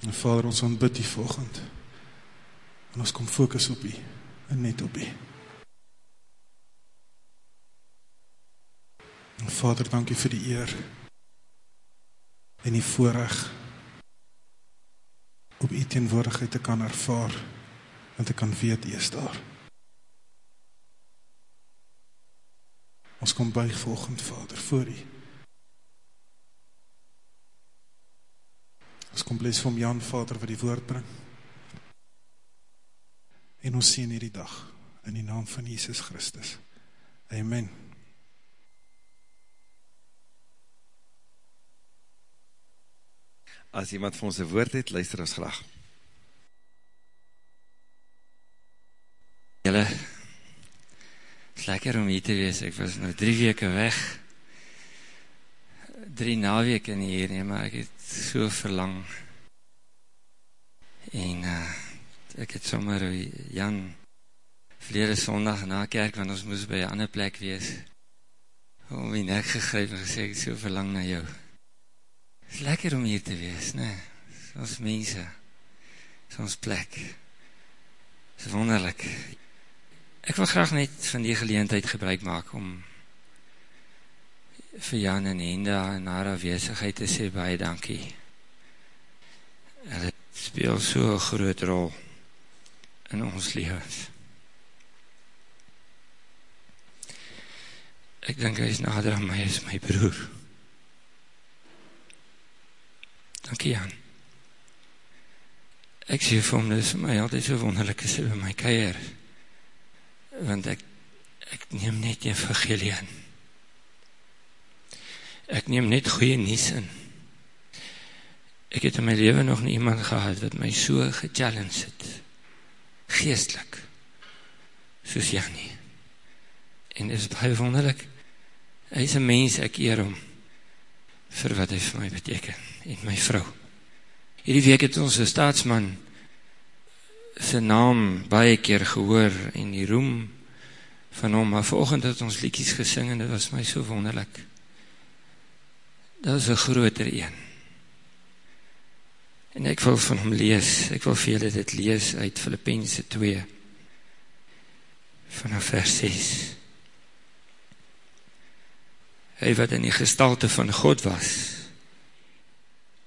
En Vader, ons ontbid die volgend. En ons kom focus op die, en net op die. En Vader, dankie vir die eer en die voorrecht om die teenwoordigheid te kan ervaar en te kan weet, die is daar. Ons kom buig volgend, Vader, voor die. Ons kom bless vir Jan, Vader, wat die woord bring. En ons sien hierdie dag, in die naam van Jesus Christus. Amen. As iemand vir ons een woord het, luister ons graag. Julle, is lekker om hier te wees, ek was nou drie weke weg, drie naweke in hier, nee, maar ek het so verlang, en uh, ek het sommer Jan, verlede sondag na kerk, want ons moes by een ander plek wees, om die nek gegryp en gesê, ek het so verlang na jou, is lekker om hier te wees, nee, ons mense, ons plek, is wonderlik. Ek wil graag net van die geleentheid gebruik maak om vir Jan en Henda en haar afwezigheid te sê baie dankie. Hulle speel so een groot rol in ons levens. Ek denk hy is nader aan my as my broer. Dankie Jan. Ek sê vir hom, dit is my altyd so wonderlik as hy by my keier. Want ek, ek neem net evangelie in. Ek neem net goeie nies in. Ek het in my leven nog nie iemand gehad wat my so gechallenge het. Geestelik. Soos Janie. En is baie wonderlik. Hy is een mens, ek eer om vir wat hy vir my beteken en my vrou. Hierdie week het ons een staatsman sy naam baie keer gehoor en die roem van hom, maar volgend het ons liekies gesing en dit was my so wonderlik. Dat is een groter een. En ek wil van hom lees, ek wil vir julle dit lees uit Filippense 2 vanaf vers 6. Hy wat in die gestalte van God was,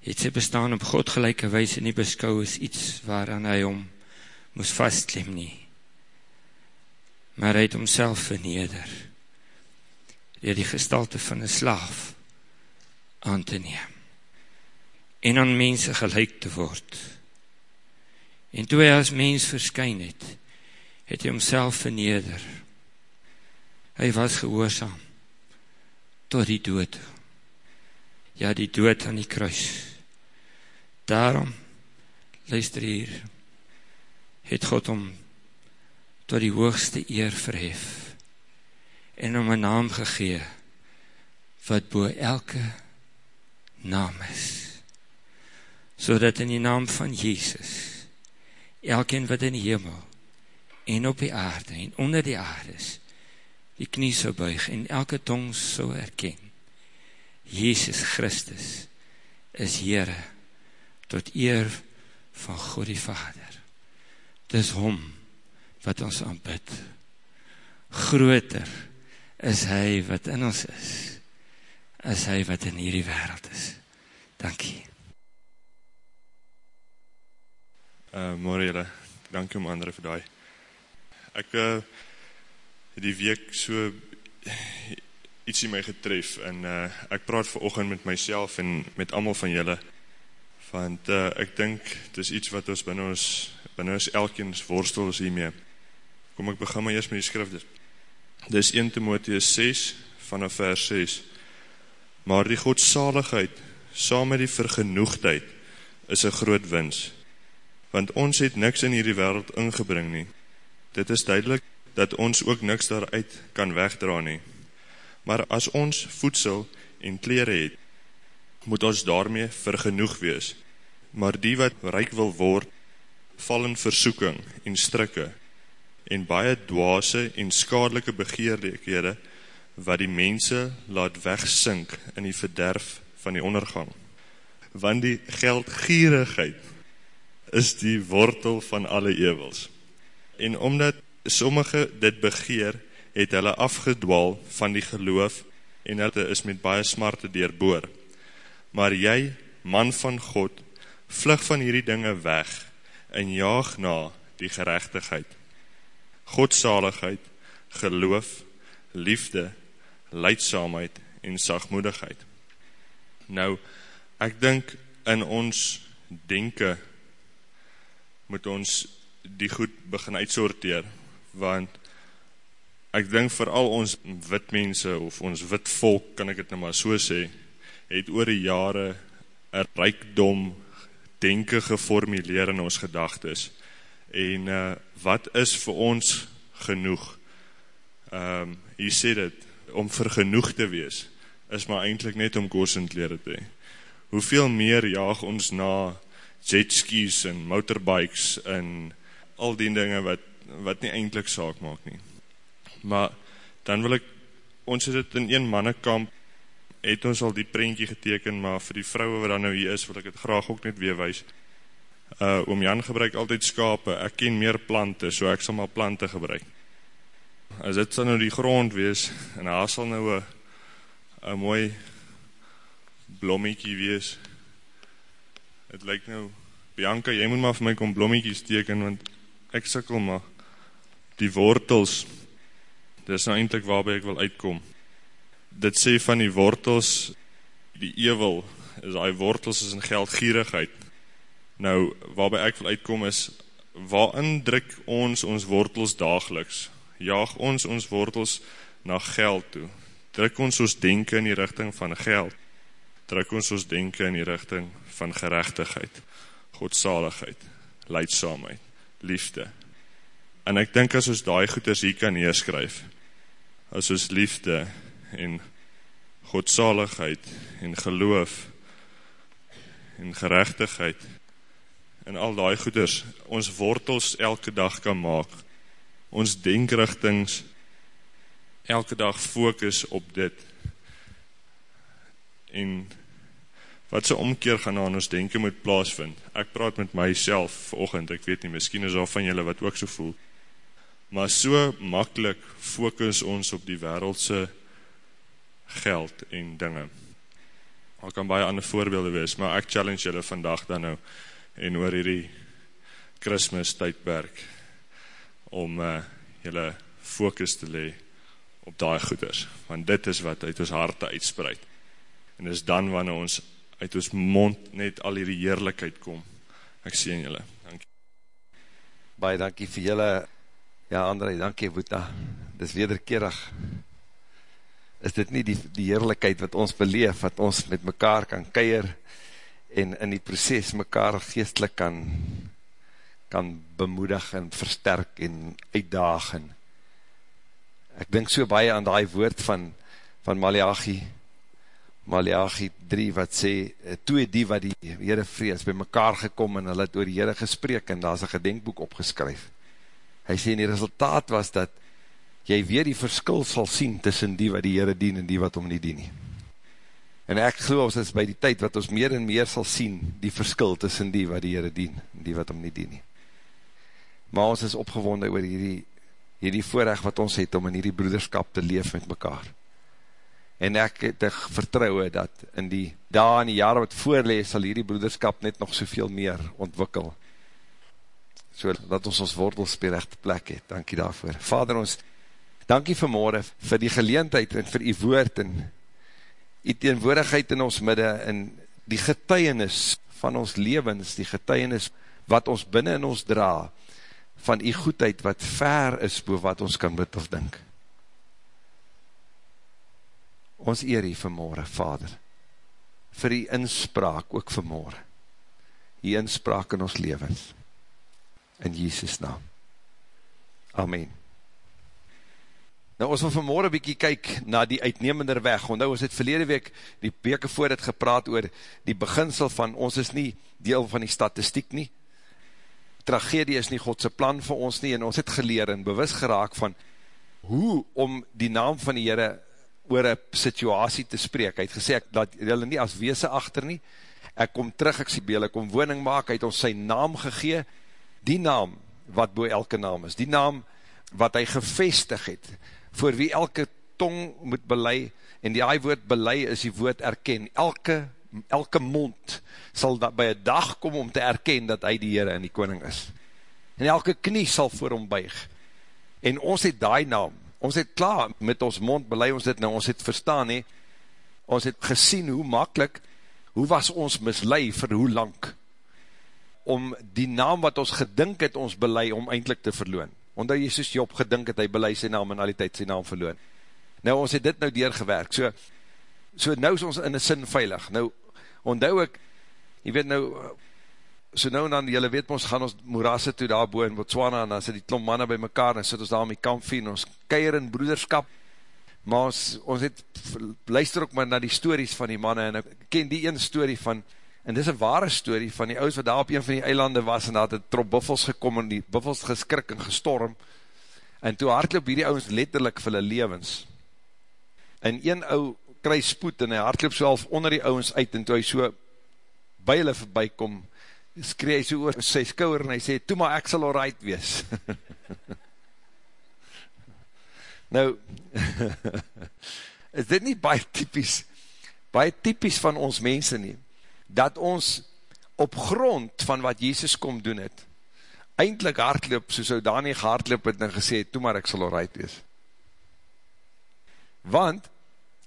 het sy bestaan op God gelijke wees en nie beskou as iets waaraan hy om moes vastklem nie. Maar hy het homself verneder dier die gestalte van een slaaf aan te neem en aan mense gelijk te word. En toe hy as mens verskyn het, het hy homself verneder. Hy was gehoorzaam tot die dood. Ja, die dood aan die kruis. Daarom, luister hier, het God om tot die hoogste eer verhef en om een naam gegee wat boe elke naam is. So dat in die naam van Jezus elkeen wat in die hemel en op die aarde en onder die aarde is die knie sal buig en elke tong sal erken. Jezus Christus is Heere tot eer van God die Vader. Dis hom wat ons aanbid. Groter is hy wat in ons is, as hy wat in hierdie wereld is. Dankie. Uh, Morgen jylle, dankie om andere vir die. Ek uh, die week so iets in my getref en uh, ek praat vir oogend met myself en met allemaal van julle want uh, ek dink het is iets wat ons binnen ons binnen ons elkeens worstel is hiermee kom ek begin maar eerst met die skrif dit is 1 Timotheus 6 vanaf vers 6 maar die godsaligheid saam met die vergenoegdheid is een groot wins want ons het niks in hierdie wereld ingebring nie dit is duidelik dat ons ook niks daaruit kan wegdra nie. Maar as ons voedsel en kleren het, moet ons daarmee vergenoeg wees. Maar die wat rijk wil word, val in versoeking en strikke, en baie dwaase en skadelike begeerlikhede, wat die mense laat wegsink in die verderf van die ondergang. Want die geldgierigheid is die wortel van alle ewels. En omdat sommige dit begeer, het hulle afgedwaal van die geloof en hulle is met baie smarte deurboor. Maar jy, man van God, vlug van hierdie dinge weg en jaag na die geregtigheid. Godsaligheid, geloof, liefde, leidsaamheid en sagmoedigheid. Nou, ek dink in ons denke moet ons die goed begin uitsorteer, want ek dink vooral ons wit mense of ons wit volk, kan ek het nou maar so sê, het oor die jare een rijkdom denke geformuleer in ons gedagtes. En uh, wat is vir ons genoeg? Um, hier sê dit, om vergenoeg te wees, is maar eindelijk net om koosendlere te hee. Hoeveel meer jaag ons na jetskis en motorbikes en al die dinge wat, wat nie eindelijk saak maak nie. Maar dan wil ek, ons het het in een mannekamp, het ons al die prentje geteken, maar vir die vrouwe wat dan nou hier is, wil ek het graag ook net weer wees. Uh, oom Jan gebruik altyd skape, ek ken meer plante, so ek sal maar plante gebruik. As dit sal nou die grond wees, en daar sal nou een mooi blommiekie wees. Het lyk nou, Bianca, jy moet maar vir my kom blommiekies teken, want ek sikkel maar. Die wortels, dit is nou eindelijk waarby ek wil uitkom. Dit sê van die wortels, die ewel, is die wortels is in geldgierigheid. Nou, waarby ek wil uitkom is, waarin druk ons ons wortels dageliks? Jaag ons ons wortels na geld toe? Druk ons ons denken in die richting van geld? Druk ons ons denken in die richting van gerechtigheid, godsaligheid, leidsaamheid, liefde? En ek dink as ons daai goeders hier kan neerskryf, as ons liefde en godsaligheid en geloof en gerechtigheid en al die goeders ons wortels elke dag kan maak, ons denkrichtings elke dag focus op dit en wat so omkeer gaan aan ons denken moet plaasvind. Ek praat met myself verochend, ek weet nie, miskien is al van julle wat ook so voel, maar so makkelijk focus ons op die wereldse geld en dinge. Al kan baie ander voorbeelde wees, maar ek challenge julle vandag dan nou en oor hierdie Christmas tydperk om uh, julle focus te lee op daai goeders, want dit is wat uit ons harte uitspreid. En is dan wanneer ons uit ons mond net al hierdie heerlijkheid kom. Ek sien julle. Dankie. Baie dankie vir julle Ja, André, dankie Boeta. Dis wederkerig. Is dit nie die, die heerlijkheid wat ons beleef, wat ons met mekaar kan keir en in die proces mekaar geestelik kan, kan bemoedig en versterk en uitdaag en ek dink so baie aan die woord van, van Malachi, Malachi 3 wat sê, toe het die wat die Heere vrees by mekaar gekom en hulle het oor die Heere gesprek en daar is een gedenkboek opgeskryf hy sê, die resultaat was dat jy weer die verskil sal sien tussen die wat die Heere dien en die wat om nie dien nie. En ek geloof ons is by die tyd wat ons meer en meer sal sien die verskil tussen die wat die Heere dien en die wat om nie dien nie. Maar ons is opgewonde oor hierdie, hierdie voorrecht wat ons het om in hierdie broederskap te leef met mekaar. En ek het vertrouwe dat in die dae en die jare wat voorlees sal hierdie broederskap net nog soveel meer ontwikkel so dat ons ons wortels by rechte plek het, dankie daarvoor. Vader ons, dankie vanmorgen vir die geleentheid en vir die woord en die teenwoordigheid in ons midde en die getuienis van ons levens, die getuienis wat ons binnen in ons dra, van die goedheid wat ver is bo wat ons kan bid of dink. Ons eer hier vanmorgen, Vader, vir die inspraak ook vanmorgen, die inspraak in ons levens in Jesus naam. Amen. Nou ons wil vanmorgen bykie kyk na die uitnemender weg, want nou ons het verlede week, die weke voor het gepraat oor die beginsel van, ons is nie deel van die statistiek nie, tragedie is nie Godse plan vir ons nie, en ons het geleer en bewus geraak van, hoe om die naam van die Heere oor een situasie te spreek, hy het gesê, ek laat julle nie as weese achter nie, ek kom terug, ek sê beel, ek kom woning maak, hy het ons sy naam gegee, die naam wat boe elke naam is, die naam wat hy gevestig het, voor wie elke tong moet belei, en die hy woord belei is die woord erken, elke, elke mond sal dat by een dag kom om te erken dat hy die Heere en die koning is, en elke knie sal voor hom buig, en ons het die naam, ons het klaar met ons mond belei ons dit nou, ons het verstaan he, ons het gesien hoe makkelijk, hoe was ons mislei vir hoe lang, om die naam wat ons gedink het ons belei, om eindelijk te verloon. Omdat Jesus Job gedink het, hy belei sy naam en al die tijd sy naam verloon. Nou, ons het dit nou deurgewerk, so, so nou is ons in een sin veilig. Nou, onthou ek, jy weet nou, so nou en dan, jylle weet ons, gaan ons moerasse toe daar boe in Botswana, en dan sit die klomp manne by mekaar, en sit ons daar om die kampvie, en ons keier in broederskap, maar ons, ons het, luister ook maar na die stories van die manne, en ek ken die een story van, en dis een ware story van die ouders wat daar op een van die eilande was, en daar het trop buffels gekom, en die buffels geskrik en gestorm, en toe hardloop hierdie ouwens letterlijk vir hulle levens, en een ou kry spoed, en hy hardloop self onder die ouwens uit, en toe hy so by hulle voorbij kom, skree hy so oor sy skouwer, en hy sê, toe maar ek sal alright wees, Nou, is dit nie baie typisch, baie typisch van ons mense nie, dat ons op grond van wat Jezus kom doen het, eindelijk hardloop, soos ou Danie gehardloop het en gesê, toe maar ek sal alright wees. Want,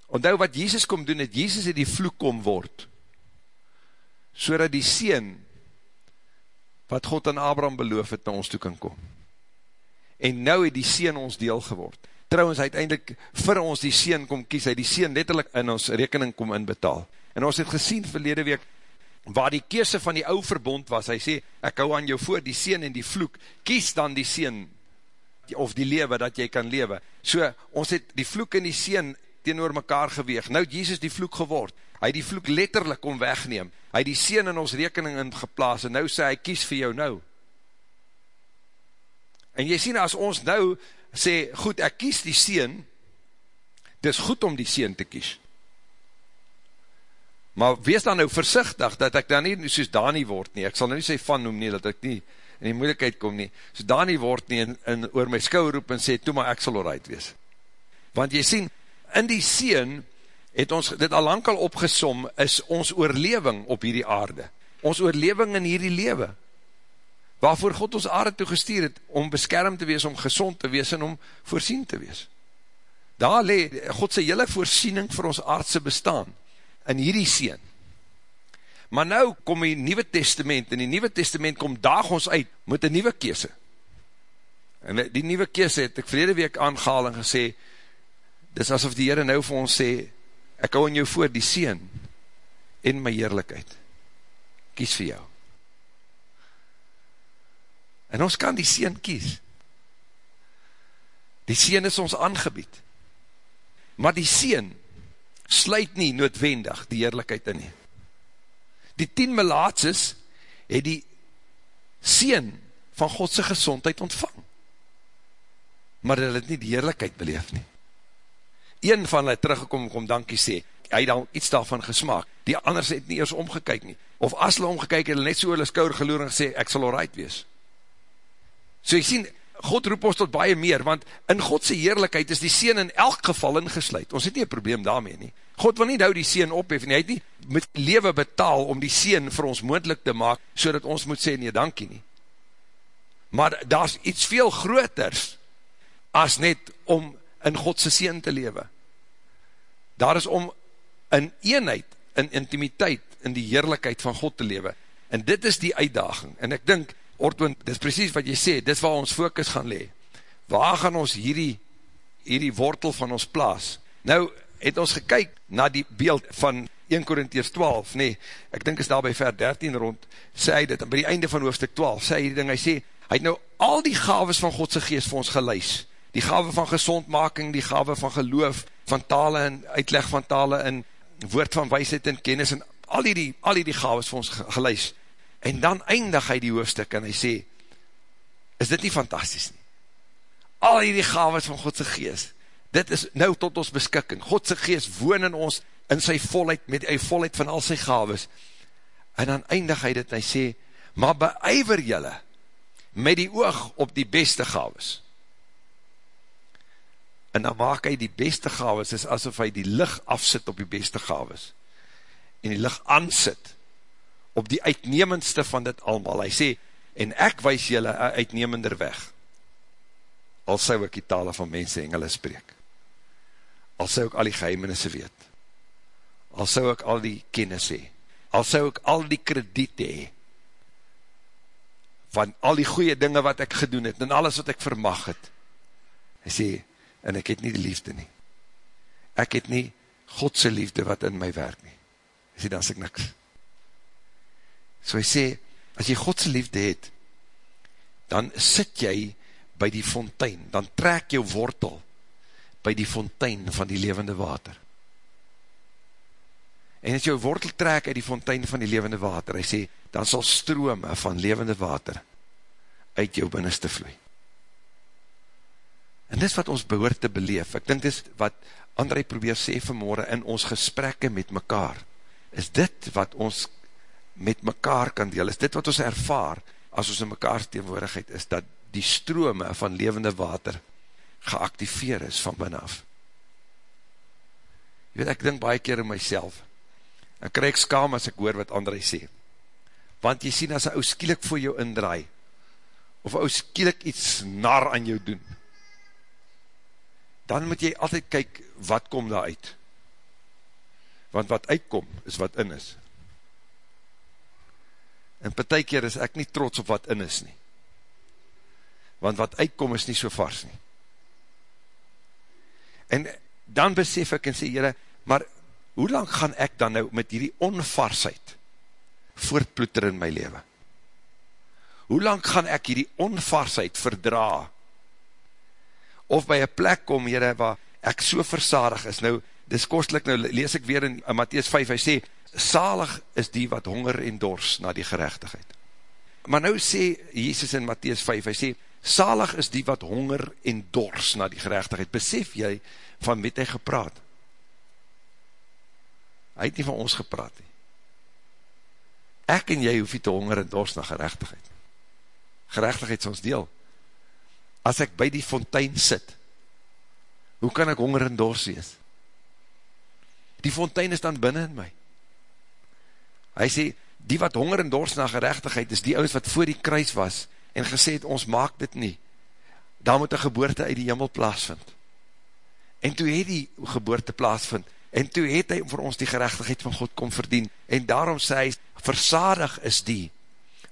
onthou wat Jezus kom doen het, Jezus het die vloek kom word, so dat die sien, wat God aan Abraham beloof het, na ons toe kan kom. En nou het die sien ons deel geword trouwens uiteindelik vir ons die seen kom kies, hy die seen letterlijk in ons rekening kom inbetaal. En ons het gesien verlede week, waar die keuse van die ou verbond was, hy sê, ek hou aan jou voor die seen en die vloek, kies dan die seen, of die lewe dat jy kan lewe. So, ons het die vloek en die seen teenoor mekaar geweeg, nou het Jesus die vloek geword, hy die vloek letterlijk kom wegneem, hy die seen in ons rekening ingeplaas, en nou sê hy, kies vir jou nou. En jy sien, as ons nou sê, goed, ek kies die seen, dit is goed om die seen te kies. Maar wees dan nou versichtig, dat ek dan nie soos Dani word nie, ek sal nou nie sê van noem nie, dat ek nie in die moeilijkheid kom nie, soos Dani word nie, en, en oor my skou roep en sê, toe maar ek sal alright wees. Want jy sien, in die seen, het ons dit al lang al opgesom, is ons oorleving op hierdie aarde. Ons oorleving in hierdie lewe waarvoor God ons aarde toe gestuur het, om beskerm te wees, om gezond te wees, en om voorsien te wees. Daar le, God sy hele voorsiening vir ons aardse bestaan, in hierdie seen. Maar nou kom die Nieuwe Testament, en die Nieuwe Testament kom daag ons uit, met die nieuwe kese. En die nieuwe kese het ek vrede week aangehaal en gesê, dis asof die Heere nou vir ons sê, ek hou in jou voor die seen, en my heerlijkheid. Kies vir jou. En ons kan die seen kies. Die seen is ons aangebied. Maar die seen sluit nie noodwendig die heerlijkheid in nie. Die tien melaatses het die seen van Godse gezondheid ontvang. Maar hulle het nie die heerlijkheid beleef nie. Een van hulle teruggekom om dankie sê, hy het al iets daarvan gesmaak. Die anders het nie eers omgekyk nie. Of as hulle omgekyk, het hulle net so hulle skouwer geloor en gesê, ek sal alright wees. So jy sien, God roep ons tot baie meer, want in Godse heerlijkheid is die seen in elk geval ingesluid. Ons het nie een probleem daarmee nie. God wil nie nou die seen ophef, nie. hy het nie met lewe betaal om die seen vir ons moendlik te maak, so ons moet sê, nee, dankie nie. Maar daar is iets veel groters, as net om in Godse seen te lewe. Daar is om in eenheid, in intimiteit, in die heerlijkheid van God te lewe. En dit is die uitdaging. En ek dink, Ortwin, dit is precies wat jy sê, dit is waar ons focus gaan le. Waar gaan ons hierdie, hierdie wortel van ons plaas? Nou, het ons gekyk na die beeld van 1 Korintiers 12, nee, ek dink is daar by ver 13 rond, sê hy dit, by die einde van hoofdstuk 12, sê hy die ding, hy sê, hy het nou al die gaves van Godse geest vir ons geluis, die gave van gezondmaking, die gave van geloof, van tale en uitleg van tale, en woord van wijsheid en kennis, en al die, al die gaves vir ons geluis, En dan eindig hy die hoofdstuk en hy sê, is dit nie fantastisch nie? Al die gaves van Godse geest, dit is nou tot ons beskikking. Godse geest woon in ons in sy volheid, met die volheid van al sy gaves. En dan eindig hy dit en hy sê, maar beijver jylle met die oog op die beste gaves. En dan maak hy die beste gaves, is asof hy die licht afsit op die beste gaves. En die licht aansit op die uitnemendste van dit allemaal. Hy sê, en ek wees jylle uitnemender weg. Al sou ek die tale van mense engele spreek. Al sou ek al die geheimenisse weet. Al sou ek al die kennis hee. Al sou ek al die krediet hee. Van al die goeie dinge wat ek gedoen het, en alles wat ek vermag het. Hy sê, en ek het nie die liefde nie. Ek het nie Godse liefde wat in my werk nie. Hy sê, dan is ek niks. So hy sê, as jy Godse liefde het, dan sit jy by die fontein, dan trek jou wortel by die fontein van die levende water. En as jou wortel trek uit die fontein van die levende water, hy sê, dan sal strome van levende water uit jou binneste vloei. En dis wat ons behoor te beleef. Ek dink dis wat André probeer sê vanmorgen in ons gesprekke met mekaar. Is dit wat ons met mekaar kan deel? Is dit wat ons ervaar as ons in mekaar teenwoordigheid is, dat die strome van levende water geactiveer is van binnen af. Je weet, ek dink baie keer in myself, en krijg ek skam as ek hoor wat André sê. Want jy sien, as een ou skielik voor jou indraai, of ou skielik iets nar aan jou doen, dan moet jy altyd kyk, wat kom daar uit? Want wat uitkom, is wat in is. En per keer is ek nie trots op wat in is nie. Want wat uitkom is nie so vars nie. En dan besef ek en sê, jyre, maar hoe lang gaan ek dan nou met hierdie onvarsheid voortploeter in my leven? Hoe lang gaan ek hierdie onvarsheid verdra? Of by een plek kom, jyre, waar ek so versadig is, nou, dis kostelik, nou lees ek weer in, in Matthies 5, hy sê, salig is die wat honger en dors na die gerechtigheid. Maar nou sê Jesus in Matthies 5, hy sê, salig is die wat honger en dors na die gerechtigheid. Besef jy van met hy gepraat? Hy het nie van ons gepraat nie. Ek en jy hoef nie te honger en dors na gerechtigheid. Gerechtigheid is ons deel. As ek by die fontein sit, hoe kan ek honger en dors wees? Die fontein is dan binnen in my. Hy sê, die wat honger en dors na gerechtigheid is die ouds wat voor die kruis was en gesê het, ons maak dit nie. Daar moet een geboorte uit die jimmel plaasvind. En toe het die geboorte plaasvind, en toe het hy vir ons die gerechtigheid van God kom verdien, en daarom sê hy, versadig is die,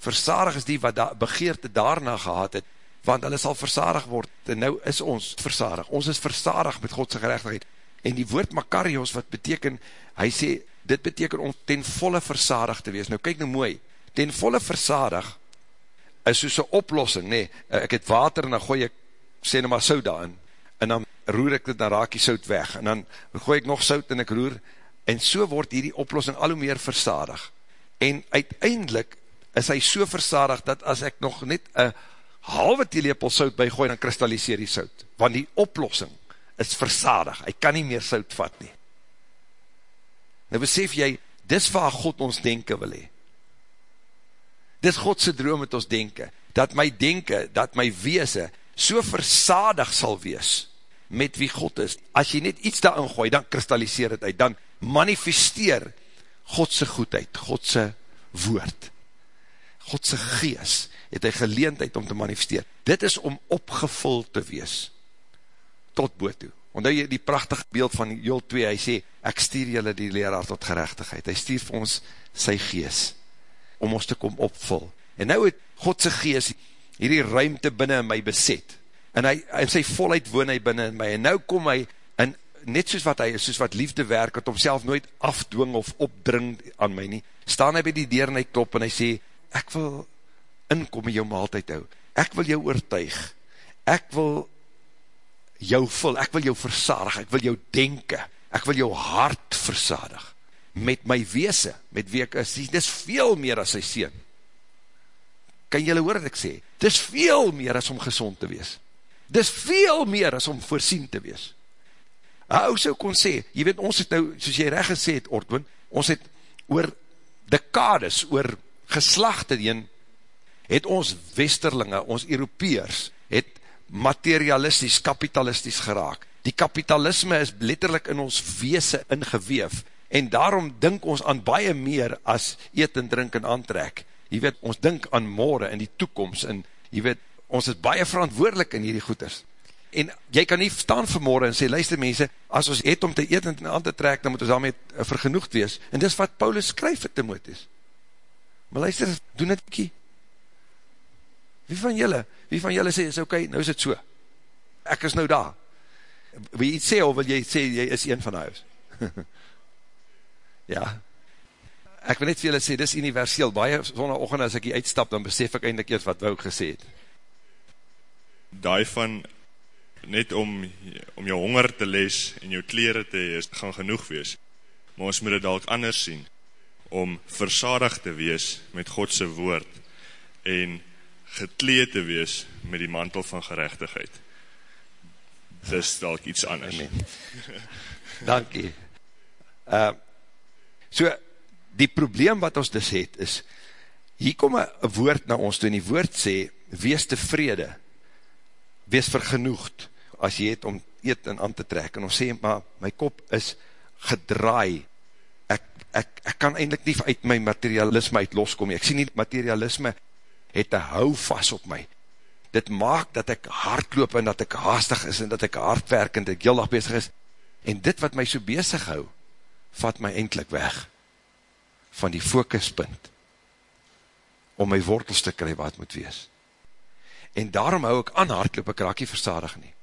versadig is die wat da, begeerte daarna gehad het, want hulle sal versadig word, en nou is ons versadig, ons is versadig met Godse gerechtigheid, en die woord Makarios wat beteken, hy sê, dit beteken om ten volle versadig te wees, nou kyk nou mooi, ten volle versadig, is soos een oplossing, nee, ek het water en dan gooi ek, sê nou maar soud daarin, en dan roer ek dit, dan raak die soud weg, en dan gooi ek nog soud en ek roer, en so word hierdie oplossing al hoe meer versadig, en uiteindelik is hy so versadig, dat as ek nog net een halwe theelepel soud bygooi, dan kristalliseer die soud, want die oplossing is versadig, hy kan nie meer soud vat nie. Nou besef jy, dis waar God ons denken wil hee. Dis Godse droom met ons denken, dat my denken, dat my weese, so versadig sal wees, met wie God is. As jy net iets daarin gooi, dan kristalliseer het uit, dan manifesteer Godse goedheid, Godse woord, Godse gees, het hy geleendheid om te manifesteer. Dit is om opgevuld te wees, tot boot toe. Want jy die prachtig beeld van Joel 2, hy sê, ek stuur julle die leraar tot gerechtigheid. Hy stuur vir ons sy gees, om ons te kom opvul. En nou het Godse gees hierdie ruimte binnen in my beset. En hy, in sy volheid woon hy binnen in my. En nou kom hy, en net soos wat hy is, soos wat liefde werk, wat homself nooit afdwing of opdring aan my nie, staan hy by die deur en hy klop en hy sê, ek wil inkom in jou maaltijd hou. Ek wil jou oortuig. Ek wil jou vul, ek wil jou versadig, ek wil jou denken, ek wil jou hart versadig, met my weese, met wie ek is, dit is veel meer as sy sien. Kan jylle hoor wat ek sê? Dit is veel meer as om gezond te wees. Dit is veel meer as om voorsien te wees. Hou so kon sê, jy weet, ons het nou, soos jy recht gesê het, Ortwin, ons het oor dekades oor geslachte heen, het ons westerlinge, ons Europeers, het materialistisch, kapitalistisch geraak. Die kapitalisme is letterlijk in ons weese ingeweef, en daarom dink ons aan baie meer as eet en drink en aantrek. Jy weet, ons dink aan morgen en die toekomst, en jy weet, ons is baie verantwoordelik in hierdie goeders. En jy kan nie staan vanmorgen en sê, luister mense, as ons eet om te eet en aan te trek, dan moet ons daarmee vergenoegd wees. En dis wat Paulus skryf het te moet is. Maar luister, doen het kie. Wie van julle, wie van julle sê, is okay, nou is het so. Ek is nou daar. Jy iets sê, of wil jy sê, jy is een van huis? ja. Ek wil net vir julle sê, dis universeel, baie sonne ochend as ek hier uitstap, dan besef ek eindelijk eers wat wou gesê het. Daai van, net om, om jou honger te les, en jou kleren te hees, gaan genoeg wees. Maar ons moet het dalk anders sien, om versadig te wees met Godse woord, en gekleed te wees met die mantel van gerechtigheid. Dis dalk iets anders. Dankie. Uh, so, die probleem wat ons dus het, is, hier kom een woord na ons toe, en die woord sê, wees tevrede, wees vergenoegd, as jy het om eet en aan te trek, en ons sê, maar my kop is gedraai, ek, ek, ek kan eindelijk nie uit my materialisme uit loskom, ek sien nie materialisme het een hou vast op my. Dit maak dat ek hardloop en dat ek haastig is en dat ek hardwerk en dat ek heel dag bezig is. En dit wat my so bezig hou, vat my eindelijk weg van die focuspunt om my wortels te kry wat moet wees. En daarom hou ek aan hardloop, ek raak nie versadig nie.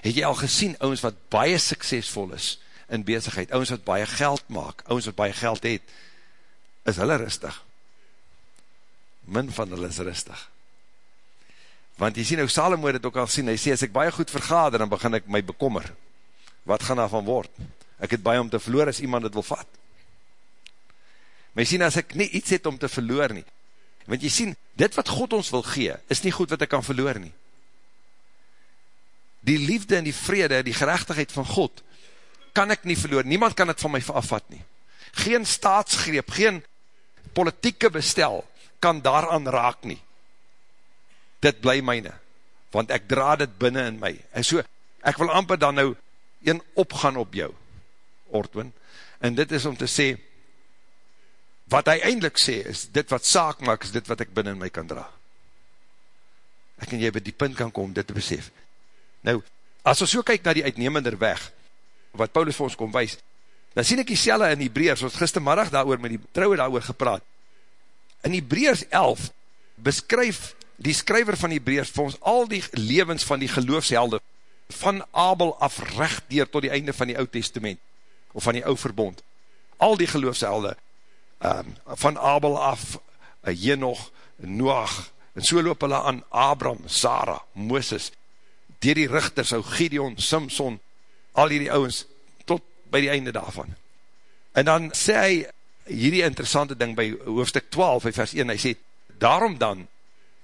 Het jy al gesien, ouwens wat baie suksesvol is in bezigheid, ouwens wat baie geld maak, ouwens wat baie geld het, is hulle rustig min van hulle is rustig. Want jy sien, nou Salomo het ook al sien, hy sê, as ek baie goed vergader, dan begin ek my bekommer. Wat gaan daarvan word? Ek het baie om te verloor as iemand het wil vat. Maar jy sien, as ek nie iets het om te verloor nie, want jy sien, dit wat God ons wil gee, is nie goed wat ek kan verloor nie. Die liefde en die vrede, die gerechtigheid van God, kan ek nie verloor, niemand kan het van my afvat nie. Geen staatsgreep, geen politieke bestel, kan daaraan raak nie. Dit bly myne, want ek dra dit binnen in my. En so, ek wil amper dan nou een opgaan op jou, Ortwin, en dit is om te sê, wat hy eindelijk sê, is dit wat saak maak, is dit wat ek binnen in my kan dra. Ek en jy by die punt kan kom, dit te besef. Nou, as ons so kyk na die uitnemender weg, wat Paulus vir ons kom wees, dan sien ek die in Hebreërs, ons gistermiddag daar met die trouwe daar gepraat, In Hebreërs 11 beskryf die skryver van Hebreërs vir ons al die levens van die geloofshelde van Abel af recht deur tot die einde van die oud testament of van die oud verbond. Al die geloofshelde um, van Abel af Jenoch, Noach en so loop hulle aan Abram, Sarah, Mooses dier die richters, ou Gideon, Simpson al die ouwens tot by die einde daarvan. En dan sê hy hierdie interessante ding by hoofdstuk 12, vers 1, hy sê, daarom dan,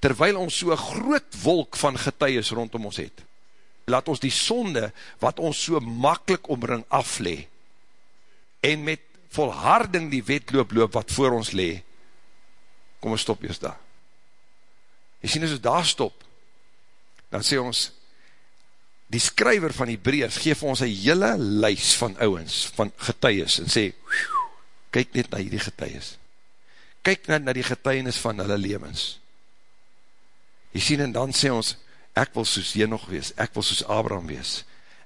terwyl ons so groot wolk van getuies rondom ons het, laat ons die sonde, wat ons so makkelijk omring aflee, en met volharding die wetloop loop wat voor ons lee, kom ons stop eers daar. Jy sien as ons daar stop, dan sê ons, die skryver van die breers, geef ons een hele lys van ouwens, van getuies, en sê, whew, kyk net na hierdie getuies. Kyk net na die getuienis van hulle levens. Jy sien en dan sê ons, ek wil soos Jenoch wees, ek wil soos Abraham wees,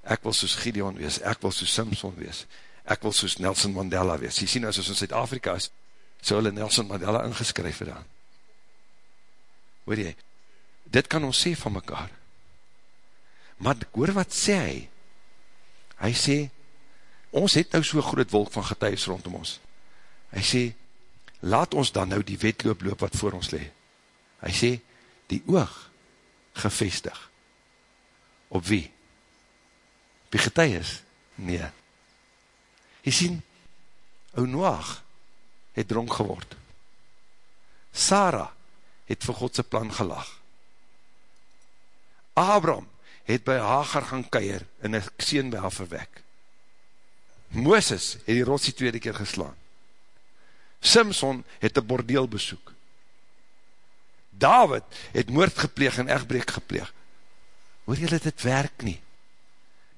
ek wil soos Gideon wees, ek wil soos Simpson wees, ek wil soos Nelson Mandela wees. Jy sien as ons in Zuid-Afrika is, so hulle Nelson Mandela ingeskryf gedaan. Hoor jy, dit kan ons sê van mekaar. Maar hoor wat sê hy? Hy sê, ons het nou so groot wolk van getuies rondom ons hy sê, laat ons dan nou die wetloop loop wat voor ons lee. Hy sê, die oog gevestig. Op wie? Wie getuig is? Nee. Hy sien, ou Noach het dronk geword. Sarah het vir Godse plan gelag. Abraham het by Hagar gaan keier en een sien by haar verwek. Mooses het die rotsie tweede keer geslaan. Simson het een bordeel besoek. David het moord gepleeg en echtbreek gepleeg. Hoor jy dat het werk nie?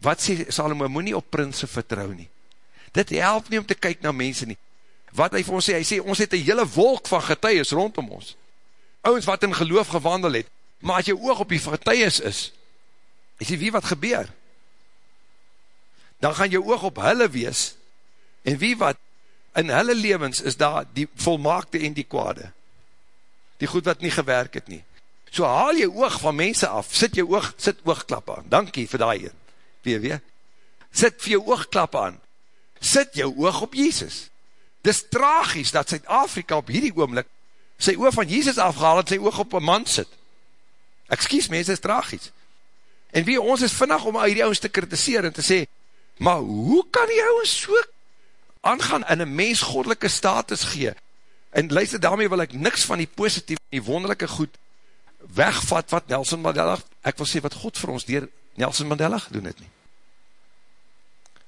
Wat sê Salomo, moet nie op prinse vertrouw nie. Dit help nie om te kyk na mense nie. Wat hy vir ons sê, hy sê, ons het een hele wolk van getuies rondom ons. Ouwens wat in geloof gewandel het, maar as jy oog op die getuies is, is die wie wat gebeur? Dan gaan jou oog op hulle wees, en wie wat in hulle levens is daar die volmaakte en die kwade. Die goed wat nie gewerk het nie. So haal jy oog van mense af, sit jy oog, sit oogklap aan, dankie vir die een, weer weer, sit vir jou oogklap aan, sit jou oog op Jesus. Dis tragies dat Zuid-Afrika op hierdie oomlik sy oog van Jesus afgehaal en sy oog op een man sit. Excuse mense, is tragies. En wie ons is vinnig om hierdie ouwens te kritiseer en te sê, maar hoe kan die ouwens so aangaan in een mens godelike status gee? En luister, daarmee wil ek niks van die positief, die wonderlijke goed wegvat wat Nelson Mandela, ek wil sê wat God vir ons dier Nelson Mandela gedoen het nie.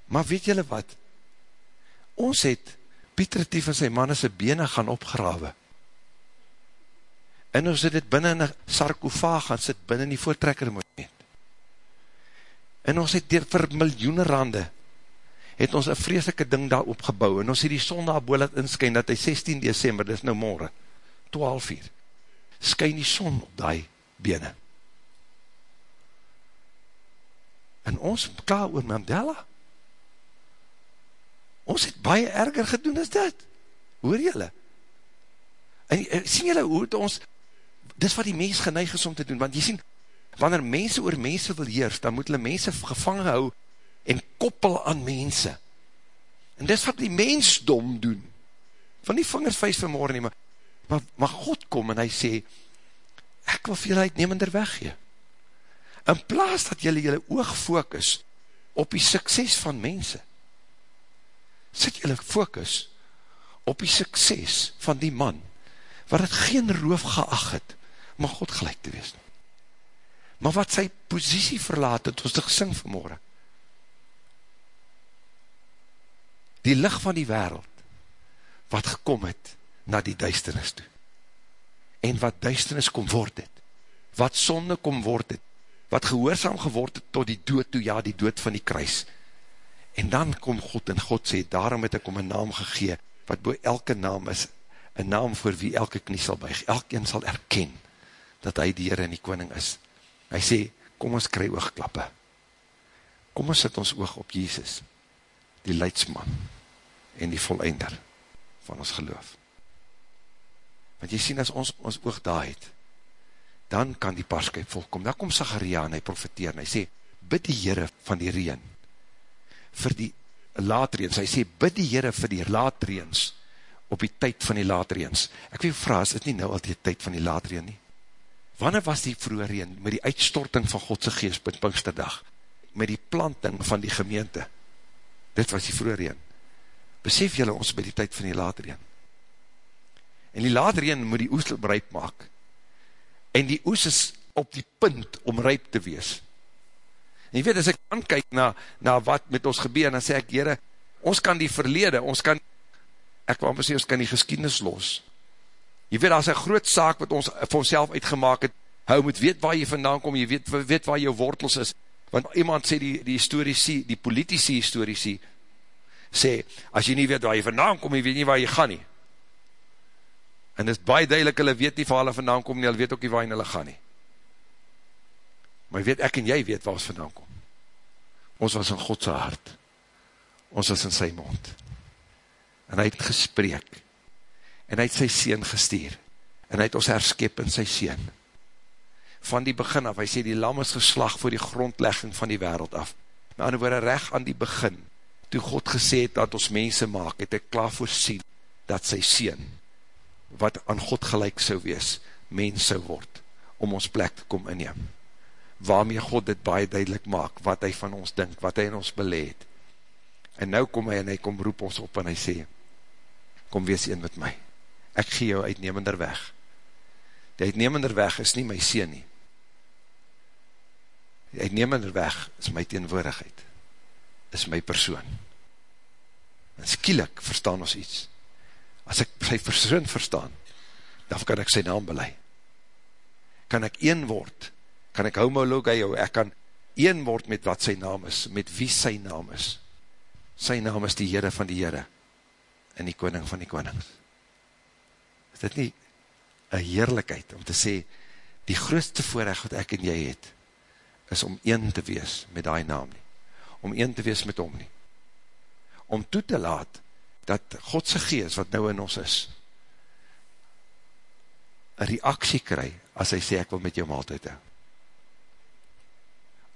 Maar weet julle wat? Ons het Pieter Tief en sy man is sy bene gaan opgrawe en ons het dit binnen in een sarkofaag gaan sit, binnen die voortrekker moment. En ons het dier vir miljoene rande, het ons een vreselike ding daar opgebouw, en ons het die son daar boel het inskyn, dat hy 16 december, dit is nou morgen, 12 uur, skyn die son op die bene. En ons klaar oor Mandela. Ons het baie erger gedoen as dit. Hoor jylle? En sien jylle hoe het ons dis wat die mens geneig is om te doen, want jy sien, wanneer mense oor mense wil heers, dan moet hulle mense gevangen hou, en koppel aan mense, en dis wat die mensdom doen, van die vingers vuist vanmorgen nie, maar, maar, maar God kom en hy sê, ek wil vir julle uitnemender weggee, in plaas dat julle julle oog focus, op die sukses van mense, sit julle focus, op die sukses van die man, wat het geen roof geag het, maar God gelijk te wees. Maar wat sy posiesie verlaat het, ons te gesing vanmorgen. Die licht van die wereld, wat gekom het na die duisternis toe. En wat duisternis kom word het, wat sonde kom word het, wat gehoorzaam geword het tot die dood toe, ja die dood van die kruis. En dan kom God en God sê, daarom het ek om een naam gegee, wat boe elke naam is, een naam voor wie elke knie sal buig, elkeen sal erken, dat hy die Heer en die koning is. Hy sê, kom ons kry oogklappe. Kom ons sit ons oog op Jesus, die leidsman en die voleinder van ons geloof. Want jy sien, as ons ons oog daar het, dan kan die paarskuip volkom. Dan kom Zacharia en hy profeteer en hy sê, bid die Heere van die reen vir die laatreens. Hy sê, bid die Heere vir die laatreens op die tyd van die laatreens. Ek wil vraag, is dit nie nou al die tyd van die laatreen nie? Wanneer was die vroeger een, met die uitstorting van Godse geest, met Pinksterdag, met die planting van die gemeente, dit was die vroeger een. Besef jylle ons by die tyd van die later een. En die later een moet die oes rijp maak, en die oes is op die punt om rijp te wees. En jy weet, as ek aankijk na, na wat met ons gebeur, dan sê ek, jyre, ons kan die verlede, ons kan, ek wil sê, ons kan die geschiedenis los, Jy weet, as een groot saak wat ons vir ons uitgemaak het, hou moet weet waar jy vandaan kom, jy weet, weet waar jou wortels is, want iemand sê die, die historici, die politici historici, sê, as jy nie weet waar jy vandaan kom, jy weet nie waar jy gaan nie. En dit is baie duidelik, hulle weet nie waar hulle vandaan kom nie, hulle weet ook nie waar hulle gaan nie. Maar weet, ek en jy weet waar ons vandaan kom. Ons was in Godse hart. Ons was in sy mond. En hy het gespreek, en hy het sy sien gestuur, en hy het ons herskep in sy sien. Van die begin af, hy sê die lam is geslag voor die grondlegging van die wereld af. Maar ander woorde, recht aan die begin, toe God gesê het dat ons mense maak, het hy klaar voorsien, dat sy sien, wat aan God gelijk sou wees, mens sou word, om ons plek te kom inneem. Waarmee God dit baie duidelik maak, wat hy van ons dink, wat hy in ons beleed. En nou kom hy en hy kom roep ons op en hy sê, kom wees een met my ek gee jou uitnemender weg. Die uitnemender weg is nie my sien nie. Die uitnemender weg is my teenwoordigheid, is my persoon. En skielik verstaan ons iets. as ek sy versin verstaan, dan kan ek sy naam belei. Kan ek een word, kan ek homologeo, ek kan een word met wat sy naam is, met wie sy naam is. Sy naam is die Heere van die Heere, en die Koning van die Konings. Is dit nie een heerlijkheid om te sê, die grootste voorrecht wat ek en jy het, is om een te wees met die naam nie. Om een te wees met hom nie. Om toe te laat, dat Godse geest, wat nou in ons is, een reaksie kry, as hy sê, ek wil met jou maaltijd hou.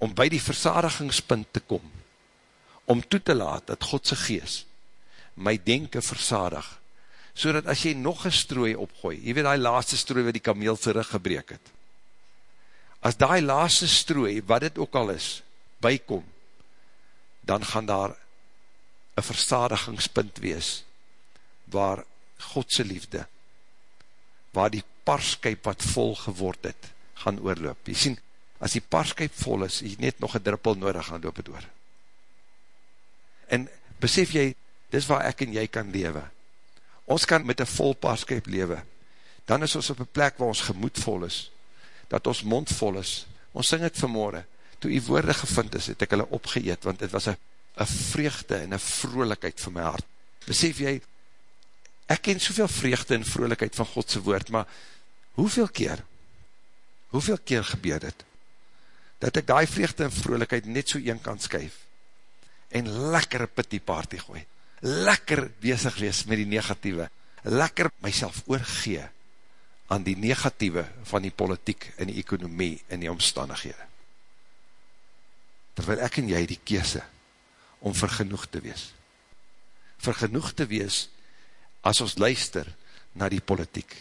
Om by die versadigingspunt te kom, om toe te laat, dat Godse geest, my denken versadig, so dat as jy nog een strooi opgooi, jy weet die laaste strooi wat die kameel sy rug gebreek het, as die laaste strooi, wat dit ook al is, bykom, dan gaan daar een versadigingspunt wees, waar Godse liefde, waar die parskuip wat vol geword het, gaan oorloop. Jy sien, as die parskuip vol is, jy net nog een druppel nodig gaan loop het oor. En besef jy, dis waar ek en jy kan lewe. Ons kan met een vol parskuip lewe. Dan is ons op een plek waar ons gemoed vol is, dat ons mond vol is. Ons sing het vanmorgen, toe die woorde gevind is, het ek hulle opgeëet, want het was een vreugde en een vrolijkheid van my hart. Besef jy, ek ken soveel vreugde en vrolijkheid van Godse woord, maar hoeveel keer, hoeveel keer gebeur dit, dat ek die vreugde en vrolijkheid net so een kan skuif, en lekker pitty party gooi, lekker bezig wees met die negatieve, lekker myself oorgee, aan die negatieve van die politiek en die ekonomie en die omstandighede. Terwyl ek en jy die kese om vergenoeg te wees. Vergenoeg te wees as ons luister na die politiek,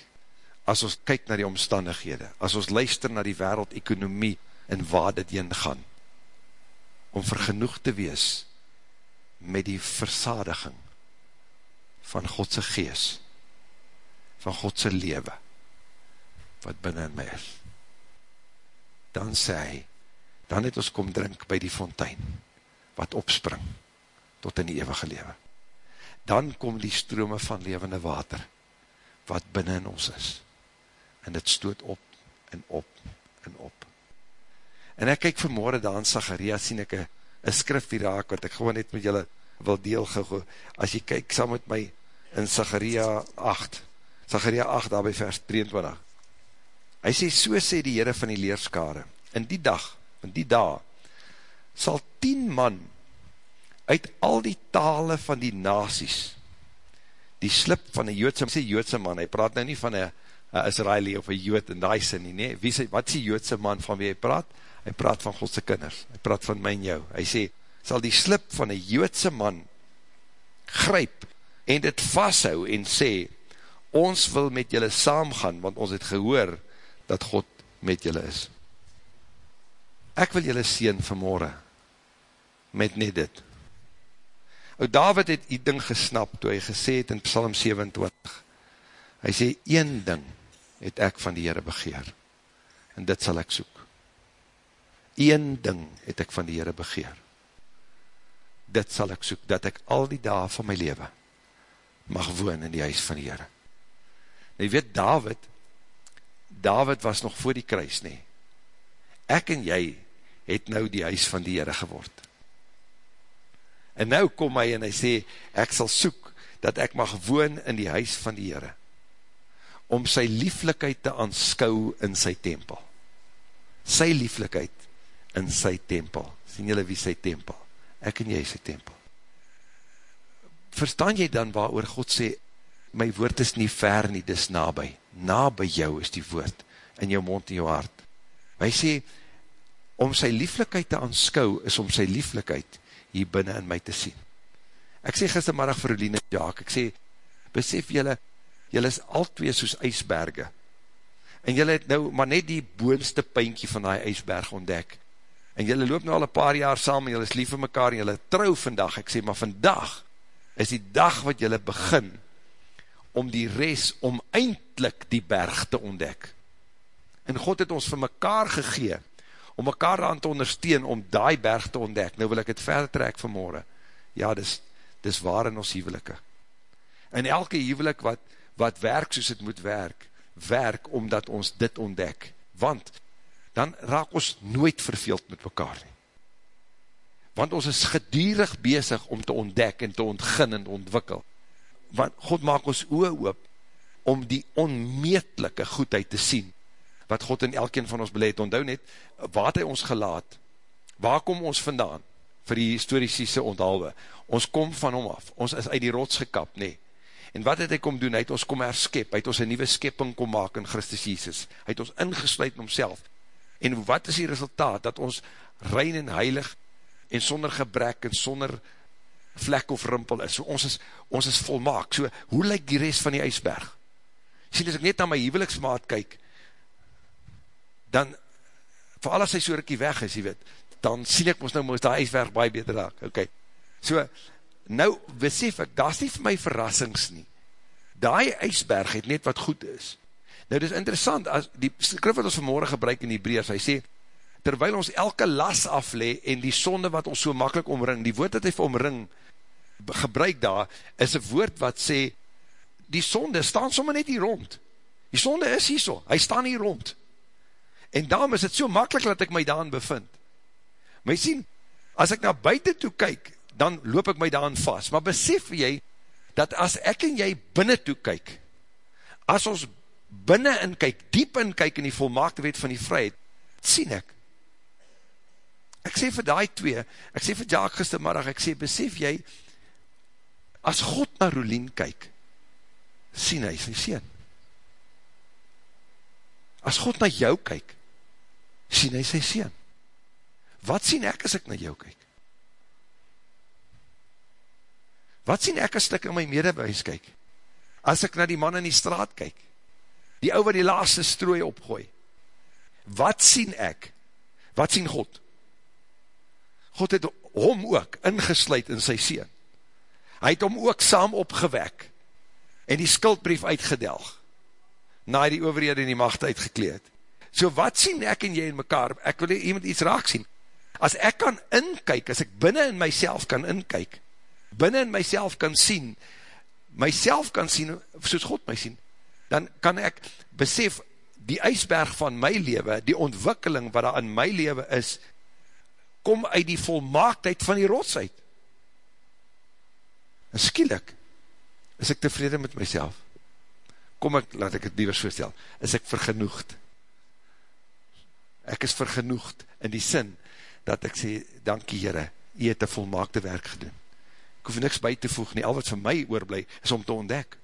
as ons kyk na die omstandighede, as ons luister na die wereldekonomie en waar dit heen gaan, om vergenoeg te wees met die versadiging van Godse gees, van Godse lewe, wat binnen my is. Dan sê hy, dan het ons kom drink by die fontein, wat opspring, tot in die eeuwige lewe. Dan kom die strome van levende water, wat binnen in ons is, en het stoot op, en op, en op. En ek kyk vanmorgen daar in Zacharia, sien ek een skrif hier raak, wat ek gewoon net met julle wil deel gegoo, as jy kyk saam met my, in Zacharia 8, Zacharia 8, daar by vers 23, hy sê, so sê die Heere van die leerskare, in die dag, in die dag, sal tien man uit al die tale van die nasies, die slip van die joodse, sê joodse man, hy praat nou nie van een Israelie of een jood in die sin nie, nee, wie sê, wat sê joodse man van wie hy praat? Hy praat van Godse kinders, hy praat van my en jou, hy sê, sal die slip van een joodse man gryp en dit vasthou en sê, ons wil met julle saamgaan, want ons het gehoor dat God met julle is. Ek wil julle sien vanmorgen met net dit. O, David het die ding gesnap, toe hy gesê het in Psalm 27, hy sê, een ding het ek van die Heere begeer, en dit sal ek soek. Een ding het ek van die Heere begeer. Dit sal ek soek, dat ek al die dae van my leven mag woon in die huis van die Heere. Nou, jy weet, David, David was nog voor die kruis, nie. Ek en jy het nou die huis van die Heere geword. En nou kom hy en hy sê, ek sal soek, dat ek mag woon in die huis van die Heere, om sy lieflikheid te aanskou in sy tempel. Sy lieflikheid in sy tempel. Sien jylle wie sy tempel? Ek en jy sy tempel. Verstaan jy dan waar oor God sê, my woord is nie ver nie, dis nabij. Nabij jou is die woord, in jou mond en jou hart. Hy sê, om sy lieflikheid te aanskou, is om sy lieflikheid hier binnen in my te sien. Ek sê gistermiddag vir Roline en Jaak, ek sê, besef jylle, jylle is al twee soos ijsberge, en jylle het nou maar net die boonste pijnkie van die ijsberg ontdek, en jylle loop nou al een paar jaar saam, en jylle is lief vir mekaar, en jylle trouw vandag, ek sê, maar vandag is die dag wat jylle begin, om die res, om eindelijk die berg te ontdek. En God het ons vir mekaar gegeen, om mekaar aan te ondersteun, om die berg te ontdek. Nou wil ek het verder trek vanmorgen. Ja, dis, dis waar in ons huwelike. En elke huwelik wat, wat werk soos het moet werk, werk omdat ons dit ontdek. Want, dan raak ons nooit verveeld met mekaar nie. Want ons is gedierig bezig om te ontdek en te ontgin en te ontwikkel. Want God maak ons oor oop om die onmeetlike goedheid te sien, wat God in elkeen van ons beleid onthou net, waar het hy ons gelaat? Waar kom ons vandaan? Vir die historisiese onthaalwe. Ons kom van hom af. Ons is uit die rots gekap, nee. En wat het hy kom doen? Hy het ons kom herskep. Hy het ons een nieuwe skepping kom maak in Christus Jesus. Hy het ons ingesluid in homself. En wat is die resultaat? Dat ons rein en heilig en sonder gebrek en sonder vlek of rimpel is. So ons is, ons is volmaak. So, hoe lyk die rest van die ijsberg? Sien, as ek net na my huweliksmaat kyk, dan, vir al as hy so rikkie weg is, jy weet, dan sien ek ons nou moest die ijsberg baie beter raak. Ok, so, nou besef ek, daar is nie vir my verrassings nie. Daai ijsberg het net wat goed is. Nou, dit is interessant, as die skrif wat ons vanmorgen gebruik in die breers, hy sê, terwyl ons elke las afle, en die sonde wat ons so makkelijk omring, die woord dat hy vir omring, gebruik daar, is een woord wat sê, die sonde staan sommer net hier rond. Die sonde is hier so, hy staan hier rond. En daarom is het so makkelijk dat ek my daan bevind. Maar jy sien, as ek na buiten toe kyk, dan loop ek my daan vast. Maar besef jy, dat as ek en jy binnen toe kyk, as ons binnen in kyk, diep in kyk in die volmaakte wet van die vryheid, sien ek. Ek sê vir die twee, ek sê vir Jaak gistermiddag, ek sê, besef jy, as God na Rolien kyk, sien hy sy sien. As God na jou kyk, sien hy sy sien. Wat sien ek as ek na jou kyk? Wat sien ek as ek in my medewijs kyk? As ek na die man in die straat kyk? Die ou wat die laaste strooi opgooi? Wat sien ek? Wat sien God? God het hom ook ingesluid in sy sien. Hy het hom ook saam opgewek en die skuldbrief uitgedelg, na die overhede en die macht uitgekleed. So wat sien ek en jy in mekaar? Ek wil iemand iets raak sien. As ek kan inkyk, as ek binnen in myself kan inkyk, binnen in myself kan sien, myself kan sien, soos God my sien, dan kan ek besef, die ijsberg van my leven, die ontwikkeling wat daar in my leven is, kom uit die volmaaktheid van die rots uit. En skielik, is ek tevrede met myself? Kom ek, laat ek het liewers voorstel, is ek vergenoegd? Ek is vergenoegd in die sin, dat ek sê, dankie Heere, jy het een volmaakte werk gedoen. Ek hoef niks by te voeg nie, al wat vir my oorblij, is om te ontdek.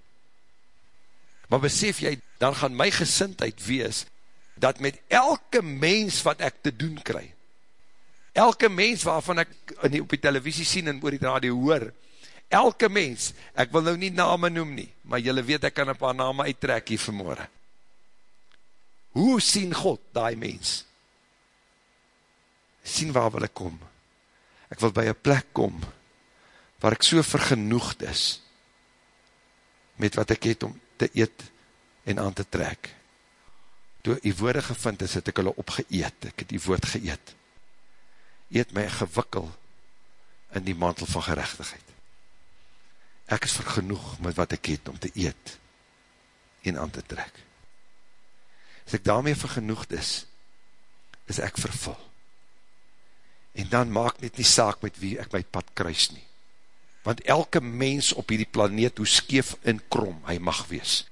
Maar besef jy, dan gaan my gesintheid wees, dat met elke mens wat ek te doen kry, elke mens waarvan ek die, op die televisie sien en oor die radio hoor, elke mens, ek wil nou nie name noem nie, maar jylle weet ek kan een paar name uittrek hier vanmorgen. Hoe sien God die mens? Sien waar wil ek kom? Ek wil by een plek kom, waar ek so vergenoegd is, met wat ek het om te eet en aan te trek. Toe die woorde gevind is, het ek hulle opgeëet, ek het die woord geëet. Eet my gewikkel in die mantel van gerechtigheid ek is vergenoeg met wat ek het om te eet en aan te trek. As ek daarmee vergenoegd is, is ek vervul. En dan maak net nie saak met wie ek my pad kruis nie. Want elke mens op hierdie planeet, hoe skeef en krom hy mag wees,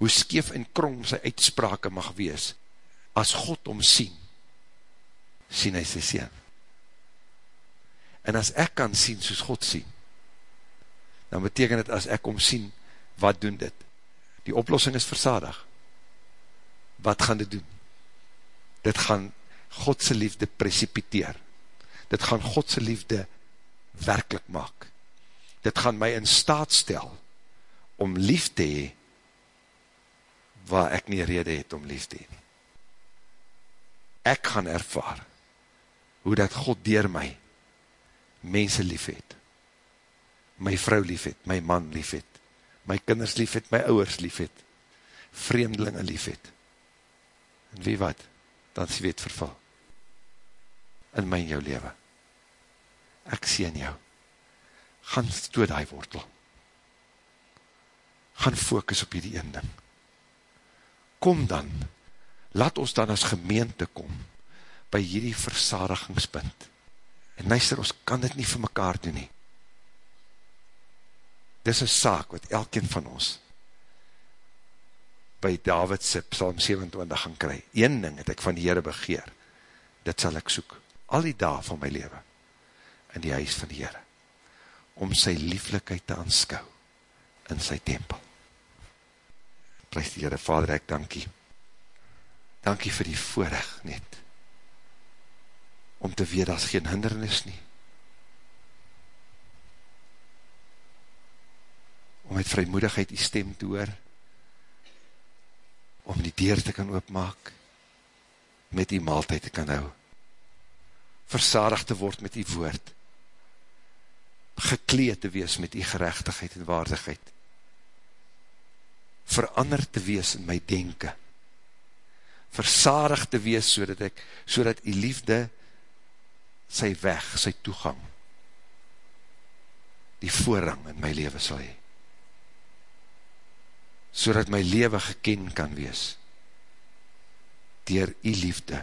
hoe skeef en krom sy uitsprake mag wees, as God om sien, sien hy sy sien. En as ek kan sien soos God sien, dan beteken het as ek om sien, wat doen dit? Die oplossing is versadig. Wat gaan dit doen? Dit gaan Godse liefde precipiteer. Dit gaan Godse liefde werkelijk maak. Dit gaan my in staat stel om lief te hee waar ek nie rede het om lief te hee. Ek gaan ervaar hoe dat God dier my mense lief het my vrou lief het, my man lief het, my kinders lief het, my ouwers lief het, vreemdelinge lief het. En wie wat? Dan is die wet verval. In my en jou leven. Ek sien jou. Gaan stoot die wortel. gaan focus op hierdie een ding. Kom dan, laat ons dan as gemeente kom, by hierdie versadigingspunt. En luister, ons kan dit nie vir mekaar doen nie. Dis een saak wat elkeen van ons by Davidse Psalm 27 gaan kry. Een ding het ek van die Heere begeer, dit sal ek soek, al die dag van my leven, in die huis van die Heere, om sy lieflikheid te aanskou, in sy tempel. Prijs die Heere, Vader, ek dankie. Dankie vir die voorrecht net, om te weet, dat is geen hindernis nie, om met vrymoedigheid die stem te hoor, om die deur te kan oopmaak, met die maaltijd te kan hou, versadig te word met die woord, gekleed te wees met die gerechtigheid en waardigheid, verander te wees in my denken, versadig te wees so dat ek, so dat die liefde sy weg, sy toegang, die voorrang in my leven sal hee so dat my leven geken kan wees, dier die liefde,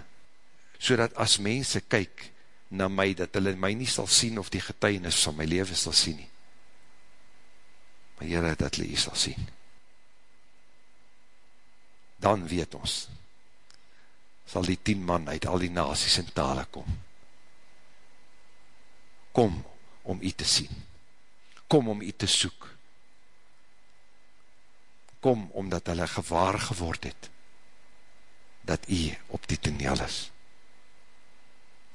so dat as mense kyk na my, dat hulle my nie sal sien, of die getuinis van my leven sal sien nie, maar Heere, dat hulle jy sal sien. Dan weet ons, sal die tien man uit al die nasies en tale kom. Kom om jy te sien. Kom om jy te soek kom omdat hulle gewaar geword het, dat u op die toneel is.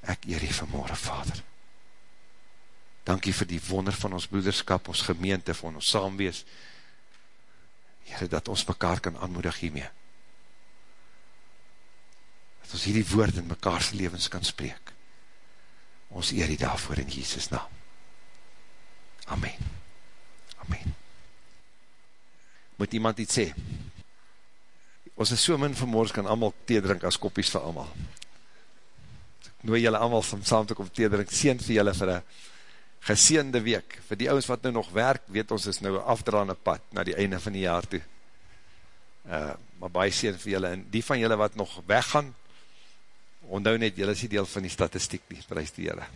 Ek eer u vanmorgen, Vader. Dankie vir die wonder van ons broederskap, ons gemeente, van ons saamwees, Heere, dat ons mekaar kan aanmoedig hiermee. Dat ons hierdie woord in mekaarse levens kan spreek. Ons eer die daarvoor in Jesus naam. Amen. Amen moet iemand iets sê. Ons is so min vanmorgens kan allemaal thee drink as koppies vir allemaal. Nooi julle allemaal om saam te kom thee drink, seen vir julle vir een geseende week. Vir die ouwens wat nou nog werk, weet ons is nou afdraande pad na die einde van die jaar toe. Uh, maar baie seen vir julle, en die van julle wat nog weggaan, onthou net, julle is die deel van die statistiek nie, prijs die julle.